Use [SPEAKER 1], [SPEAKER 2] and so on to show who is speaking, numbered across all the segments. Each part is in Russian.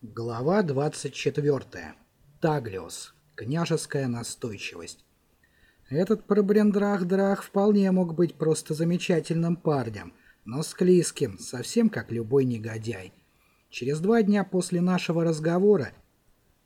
[SPEAKER 1] Глава 24. Таглиос. Княжеская настойчивость. Этот пробрендрах-драх вполне мог быть просто замечательным парнем, но склизким, совсем как любой негодяй. Через два дня после нашего разговора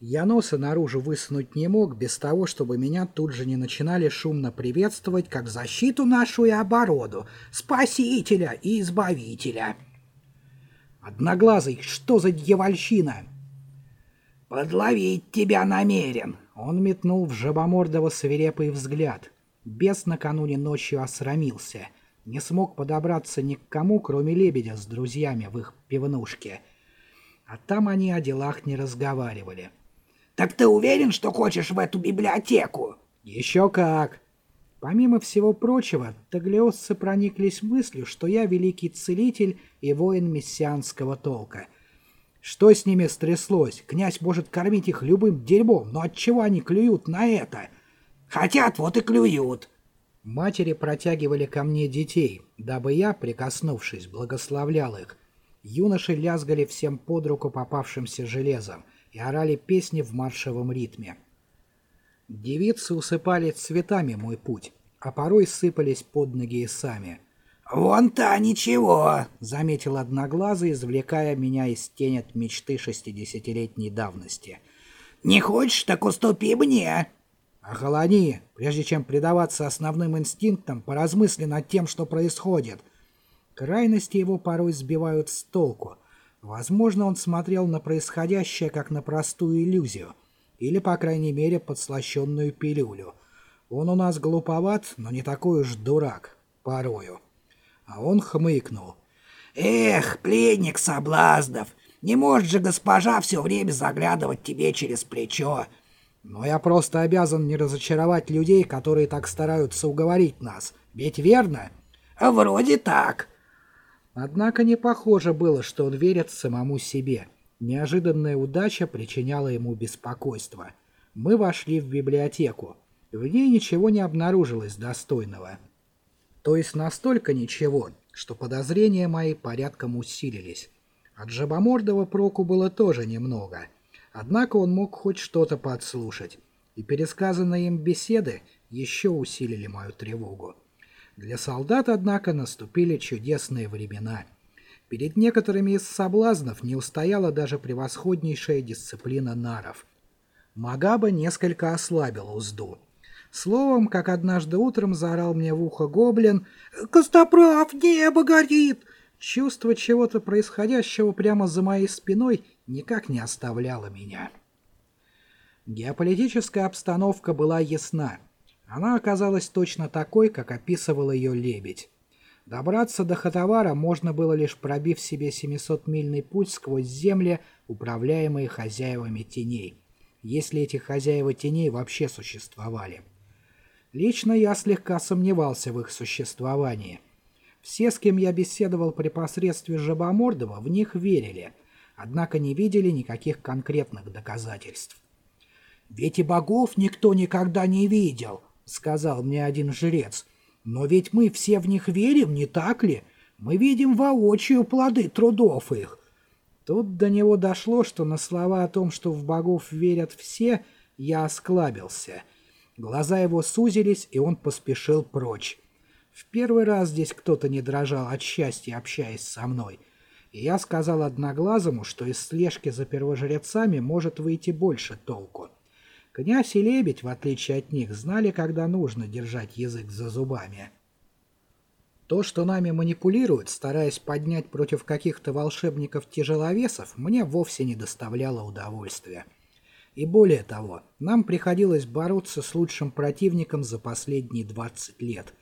[SPEAKER 1] я носа наружу высунуть не мог, без того, чтобы меня тут же не начинали шумно приветствовать как защиту нашу и оборону, спасителя и избавителя. «Одноглазый, что за дьявольщина?» «Подловить тебя намерен!» Он метнул в жабомордого свирепый взгляд. Бес накануне ночью осрамился. Не смог подобраться ни к кому, кроме лебедя с друзьями в их пивнушке. А там они о делах не разговаривали.
[SPEAKER 2] «Так ты уверен, что хочешь в эту библиотеку?»
[SPEAKER 1] «Еще как!» Помимо всего прочего, таглиосцы прониклись мыслью, что я великий целитель и воин мессианского толка. Что с ними стряслось? Князь может кормить их любым дерьмом, но отчего они клюют на это?
[SPEAKER 2] Хотят, вот и клюют.
[SPEAKER 1] Матери протягивали ко мне детей, дабы я, прикоснувшись, благословлял их. Юноши лязгали всем под руку попавшимся железом и орали песни в маршевом ритме. Девицы усыпали цветами мой путь, а порой сыпались под ноги и сами.
[SPEAKER 2] «Вон та ничего!»
[SPEAKER 1] — заметил Одноглазый, извлекая меня из тени от мечты шестидесятилетней давности.
[SPEAKER 2] «Не хочешь, так уступи мне!»
[SPEAKER 1] «Охолони! Прежде чем предаваться основным инстинктам, поразмысли над тем, что происходит!» Крайности его порой сбивают с толку. Возможно, он смотрел на происходящее как на простую иллюзию — или, по крайней мере, подслащенную пилюлю. Он у нас глуповат, но не такой уж дурак, порою. А он хмыкнул.
[SPEAKER 2] «Эх, пленник соблазнов, не может же госпожа все время заглядывать тебе через плечо!»
[SPEAKER 1] «Но я просто обязан не разочаровать людей, которые так стараются уговорить нас. Ведь верно?»
[SPEAKER 2] «Вроде так».
[SPEAKER 1] Однако не похоже было, что он верит самому себе. Неожиданная удача причиняла ему беспокойство. Мы вошли в библиотеку. В ней ничего не обнаружилось достойного. То есть настолько ничего, что подозрения мои порядком усилились. От Жабомордова проку было тоже немного. Однако он мог хоть что-то подслушать. И пересказанные им беседы еще усилили мою тревогу. Для солдат, однако, наступили чудесные времена — Перед некоторыми из соблазнов не устояла даже превосходнейшая дисциплина наров. Магаба несколько ослабил узду. Словом, как однажды утром заорал мне в ухо гоблин «Костоправ, небо горит!» Чувство чего-то происходящего прямо за моей спиной никак не оставляло меня. Геополитическая обстановка была ясна. Она оказалась точно такой, как описывал ее Лебедь. Добраться до Хатавара можно было лишь пробив себе 700-мильный путь сквозь земли, управляемые хозяевами теней, если эти хозяева теней вообще существовали. Лично я слегка сомневался в их существовании. Все, с кем я беседовал при посредстве Жабомордова, в них верили, однако не видели никаких конкретных доказательств. «Ведь и богов никто никогда не видел», — сказал мне один жрец, но ведь мы все в них верим, не так ли? Мы видим воочию плоды трудов их. Тут до него дошло, что на слова о том, что в богов верят все, я осклабился. Глаза его сузились, и он поспешил прочь. В первый раз здесь кто-то не дрожал от счастья, общаясь со мной. И я сказал Одноглазому, что из слежки за первожрецами может выйти больше толку. Князь и лебедь, в отличие от них, знали, когда нужно держать язык за зубами. То, что нами манипулируют, стараясь поднять против каких-то волшебников-тяжеловесов, мне вовсе не доставляло удовольствия. И более того, нам приходилось бороться с лучшим противником за последние 20 лет.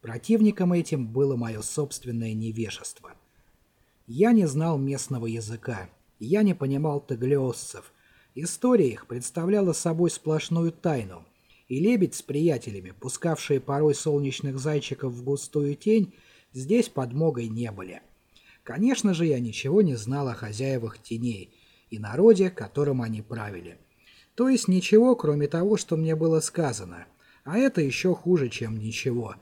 [SPEAKER 1] Противником этим было мое собственное невежество. Я не знал местного языка, я не понимал таглиоссов, История их представляла собой сплошную тайну, и лебедь с приятелями, пускавшие порой солнечных зайчиков в густую тень, здесь подмогой не были. Конечно же, я ничего не знал о хозяевах теней и народе, которым они правили. То есть ничего, кроме того, что мне было сказано. А это еще хуже, чем ничего.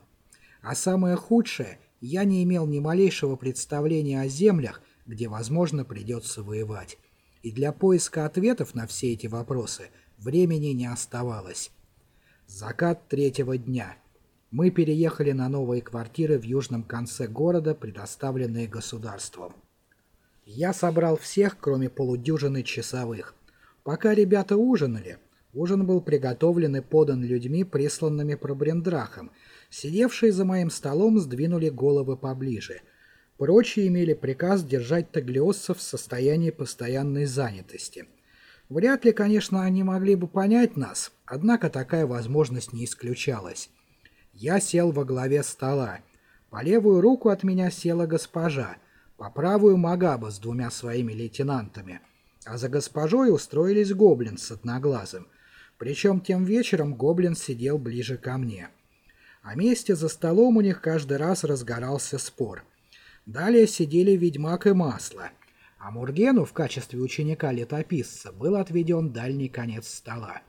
[SPEAKER 1] А самое худшее, я не имел ни малейшего представления о землях, где, возможно, придется воевать. И для поиска ответов на все эти вопросы времени не оставалось. Закат третьего дня. Мы переехали на новые квартиры в южном конце города, предоставленные государством. Я собрал всех, кроме полудюжины часовых. Пока ребята ужинали, ужин был приготовлен и подан людьми, присланными пробрендрахом. Сидевшие за моим столом сдвинули головы поближе — Прочие имели приказ держать таглиоссов в состоянии постоянной занятости. Вряд ли, конечно, они могли бы понять нас, однако такая возможность не исключалась. Я сел во главе стола. По левую руку от меня села госпожа, по правую Магаба с двумя своими лейтенантами, а за госпожой устроились гоблин с одноглазым. Причем тем вечером гоблин сидел ближе ко мне. А вместе за столом у них каждый раз разгорался спор — Далее сидели ведьмак и масло, а Мургену в качестве ученика-летописца был отведен дальний конец стола.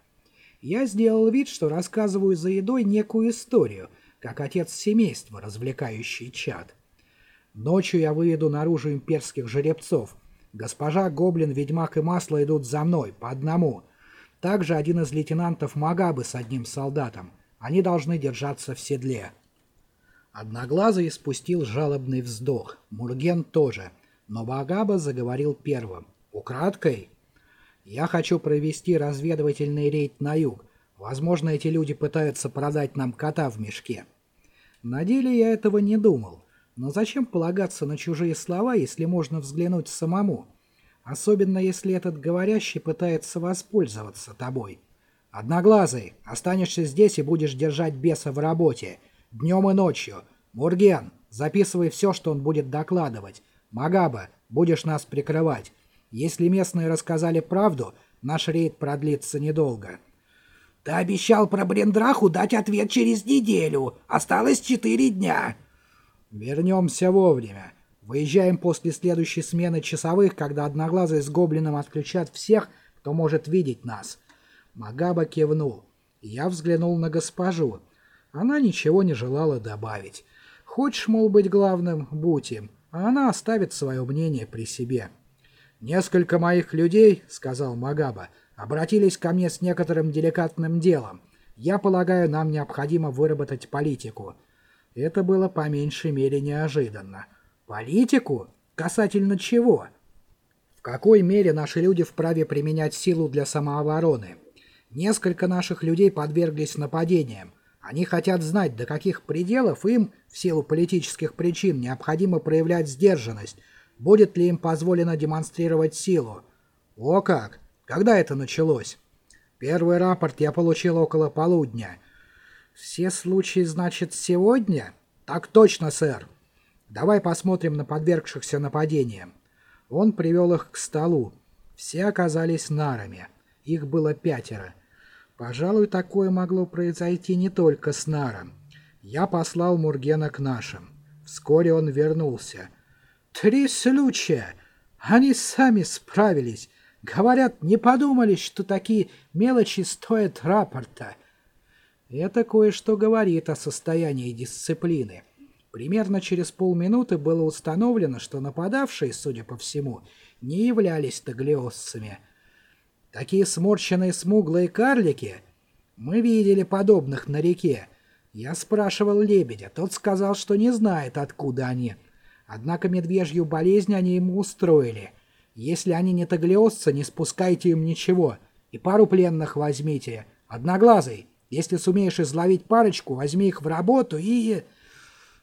[SPEAKER 1] Я сделал вид, что рассказываю за едой некую историю, как отец семейства, развлекающий чад. Ночью я выведу наружу имперских жеребцов. Госпожа, гоблин, ведьмак и масло идут за мной, по одному. Также один из лейтенантов Магабы с одним солдатом. Они должны держаться в седле. Одноглазый спустил жалобный вздох, Мурген тоже, но Багаба заговорил первым. «Украдкой?» «Я хочу провести разведывательный рейд на юг. Возможно, эти люди пытаются продать нам кота в мешке». На деле я этого не думал. Но зачем полагаться на чужие слова, если можно взглянуть самому? Особенно, если этот говорящий пытается воспользоваться тобой. «Одноглазый, останешься здесь и будешь держать беса в работе. Днем и ночью. Мурген, записывай все, что он будет докладывать. Магаба, будешь нас прикрывать. Если местные рассказали правду, наш рейд продлится недолго.
[SPEAKER 2] Ты обещал про Брендраху дать ответ через неделю. Осталось четыре дня.
[SPEAKER 1] Вернемся вовремя. Выезжаем после следующей смены часовых, когда Одноглазый с Гоблином отключат всех, кто может видеть нас. Магаба кивнул. Я взглянул на госпожу. Она ничего не желала добавить. Хочешь, мол, быть главным, будь им, а она оставит свое мнение при себе. «Несколько моих людей, — сказал Магаба, — обратились ко мне с некоторым деликатным делом. Я полагаю, нам необходимо выработать политику». Это было по меньшей мере неожиданно. «Политику? Касательно чего?» В какой мере наши люди вправе применять силу для самообороны? Несколько наших людей подверглись нападениям. Они хотят знать, до каких пределов им, в силу политических причин, необходимо проявлять сдержанность, будет ли им позволено демонстрировать силу. О как! Когда это началось? Первый рапорт я получил около полудня. Все случаи, значит, сегодня? Так точно, сэр. Давай посмотрим на подвергшихся нападениям. Он привел их к столу. Все оказались нарами. Их было пятеро. Пожалуй, такое могло произойти не только с Наром. Я послал Мургена к нашим. Вскоре он вернулся. «Три случая! Они сами справились. Говорят, не подумали, что такие мелочи стоят рапорта». Это кое-что говорит о состоянии дисциплины. Примерно через полминуты было установлено, что нападавшие, судя по всему, не являлись таглиосцами – Такие сморщенные смуглые карлики. Мы видели подобных на реке. Я спрашивал лебедя, тот сказал, что не знает, откуда они. Однако медвежью болезнь они ему устроили. Если они не таглиосцы, не спускайте им ничего. И пару пленных возьмите. Одноглазый, если сумеешь изловить парочку, возьми их в работу и...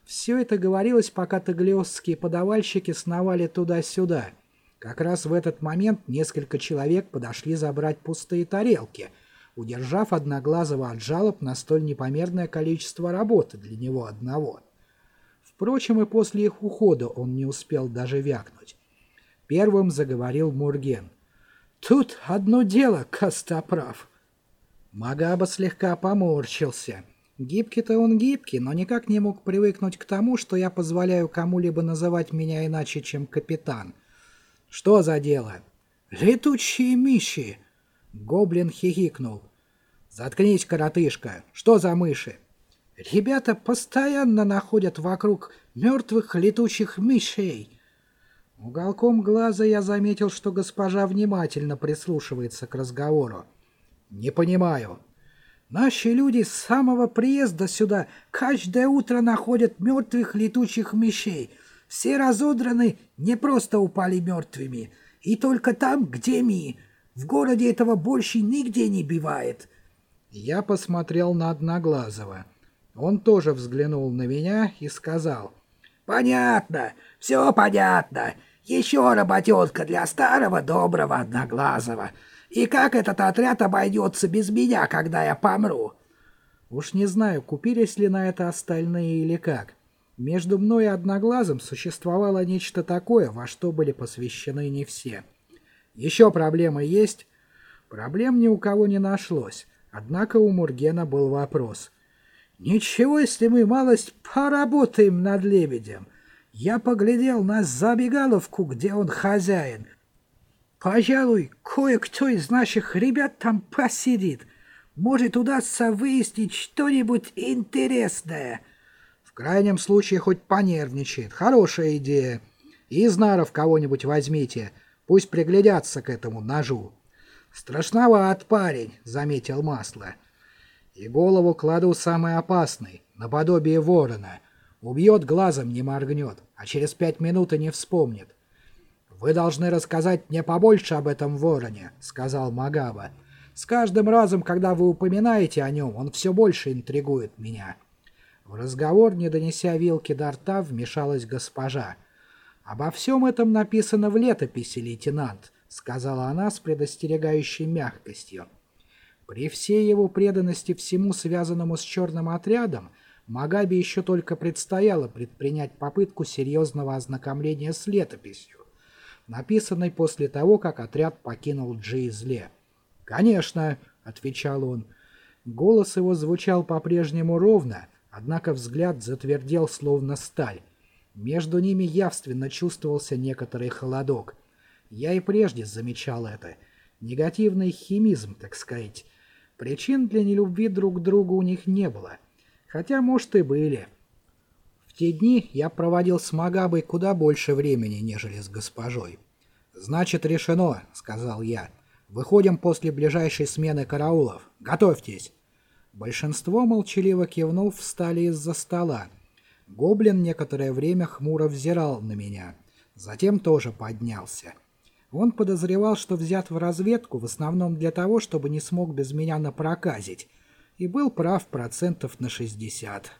[SPEAKER 1] Все это говорилось, пока таглиосские подавальщики сновали туда-сюда. Как раз в этот момент несколько человек подошли забрать пустые тарелки, удержав Одноглазого от жалоб на столь непомерное количество работы для него одного. Впрочем, и после их ухода он не успел даже вякнуть. Первым заговорил Мурген. «Тут одно дело, Костоправ». Магаба слегка поморщился. Гибкий-то он гибкий, но никак не мог привыкнуть к тому, что я позволяю кому-либо называть меня иначе, чем капитан — «Что за дело?» «Летучие мыши!» Гоблин хихикнул. «Заткнись, коротышка! Что за мыши?» «Ребята постоянно находят вокруг мертвых летучих мышей!» Уголком глаза я заметил, что госпожа внимательно прислушивается к разговору. «Не понимаю». «Наши люди с самого приезда сюда каждое утро находят мертвых летучих мышей. Все разодраны, не просто упали мертвыми. И только там, где мы. В городе этого больше нигде не бывает». Я посмотрел на Одноглазого. Он тоже взглянул на меня и сказал.
[SPEAKER 2] «Понятно, все понятно. Еще работенка для старого доброго Одноглазого. И как этот отряд обойдется без меня, когда я помру?»
[SPEAKER 1] Уж не знаю, купились ли на это остальные или как. Между мной и Одноглазым существовало нечто такое, во что были посвящены не все. Еще проблемы есть? Проблем ни у кого не нашлось. Однако у Мургена был вопрос. «Ничего, если мы малость поработаем над лебедем. Я поглядел на забегаловку, где он хозяин. Пожалуй, кое-кто из наших ребят там посидит. Может, удастся выяснить что-нибудь интересное. Крайнем случае, хоть понервничает. Хорошая идея. Из наров кого-нибудь возьмите. Пусть приглядятся к этому ножу. Страшноват парень, заметил Масло. И голову кладу самый опасный, наподобие ворона — Убьет, глазом не моргнет, а через пять минут и не вспомнит. «Вы должны рассказать мне побольше об этом вороне», — сказал Магаба. «С каждым разом, когда вы упоминаете о нем, он все больше интригует меня». В разговор, не донеся вилки до рта, вмешалась госпожа. «Обо всем этом написано в летописи, лейтенант», — сказала она с предостерегающей мягкостью. При всей его преданности всему связанному с черным отрядом, Магаби еще только предстояло предпринять попытку серьезного ознакомления с летописью, написанной после того, как отряд покинул Джейзле. «Конечно», — отвечал он. Голос его звучал по-прежнему ровно, однако взгляд затвердел словно сталь. Между ними явственно чувствовался некоторый холодок. Я и прежде замечал это. Негативный химизм, так сказать. Причин для нелюбви друг к другу у них не было. Хотя, может, и были. В те дни я проводил с Магабой куда больше времени, нежели с госпожой. «Значит, решено», — сказал я. «Выходим после ближайшей смены караулов. Готовьтесь». Большинство, молчаливо кивнув, встали из-за стола. Гоблин некоторое время хмуро взирал на меня. Затем тоже поднялся. Он подозревал, что взят в разведку в основном для того, чтобы не смог без меня напроказить, и был прав процентов на 60.